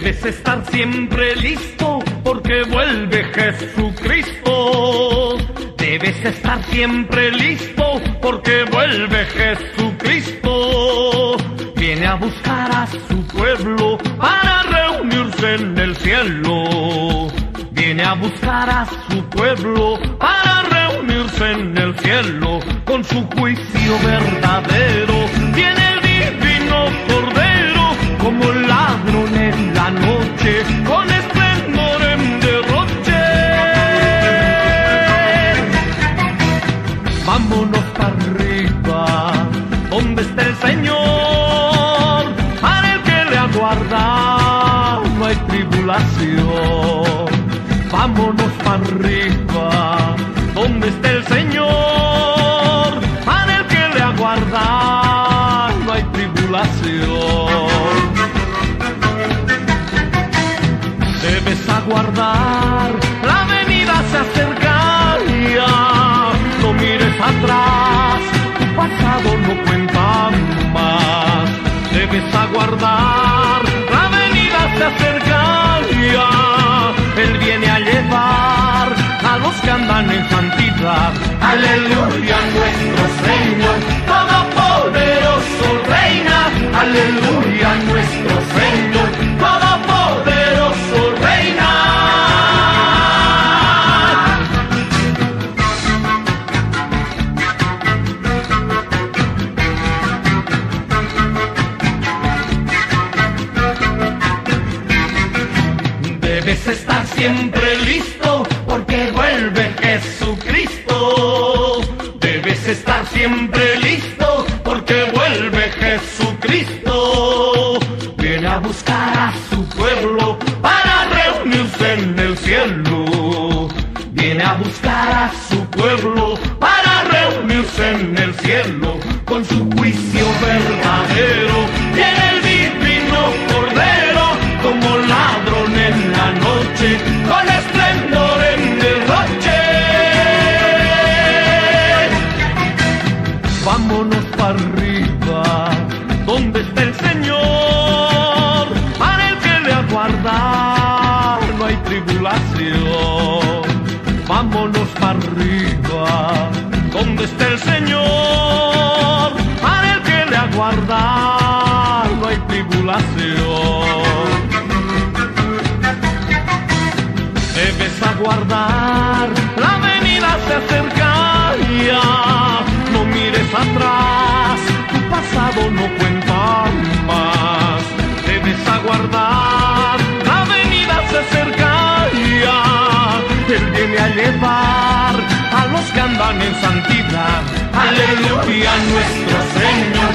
Debes estar siempre listo porque vuelve Jesucristo. Debes estar siempre listo porque vuelve Jesucristo. Viene a buscar a su pueblo para reunirse en el cielo. Viene a buscar a su pueblo para reunirse en el cielo con su juicio verdadero. Aguarda no hay tribulación. Vámonos para arriba, donde está el Señor, para el que le aguarda no hay tribulación. Debes aguardar, la venida se acerca ya. No mires atrás, tu pasado no cuenta más. Debes aguardar, que andan en santidad. Aleluya, nuestro Señor, todopoderoso reina. Aleluya, nuestro Señor, todopoderoso reina. Debes estar siempre listo porque vuelve Jesucristo. Debes estar siempre listo porque vuelve Jesucristo. Viene a buscar a su pueblo para reunirse en el cielo. Viene a buscar a su pueblo para reunirse en el cielo con su juicio verdadero. Viene el Vámonos para arriba, donde está el Señor, para el que le aguarda no hay tribulación. Vámonos para arriba, donde está el Señor, para el que le aguarda no hay tribulación. Debes aguardar, a los que andan en santidad. Aleluya, nuestro Señor,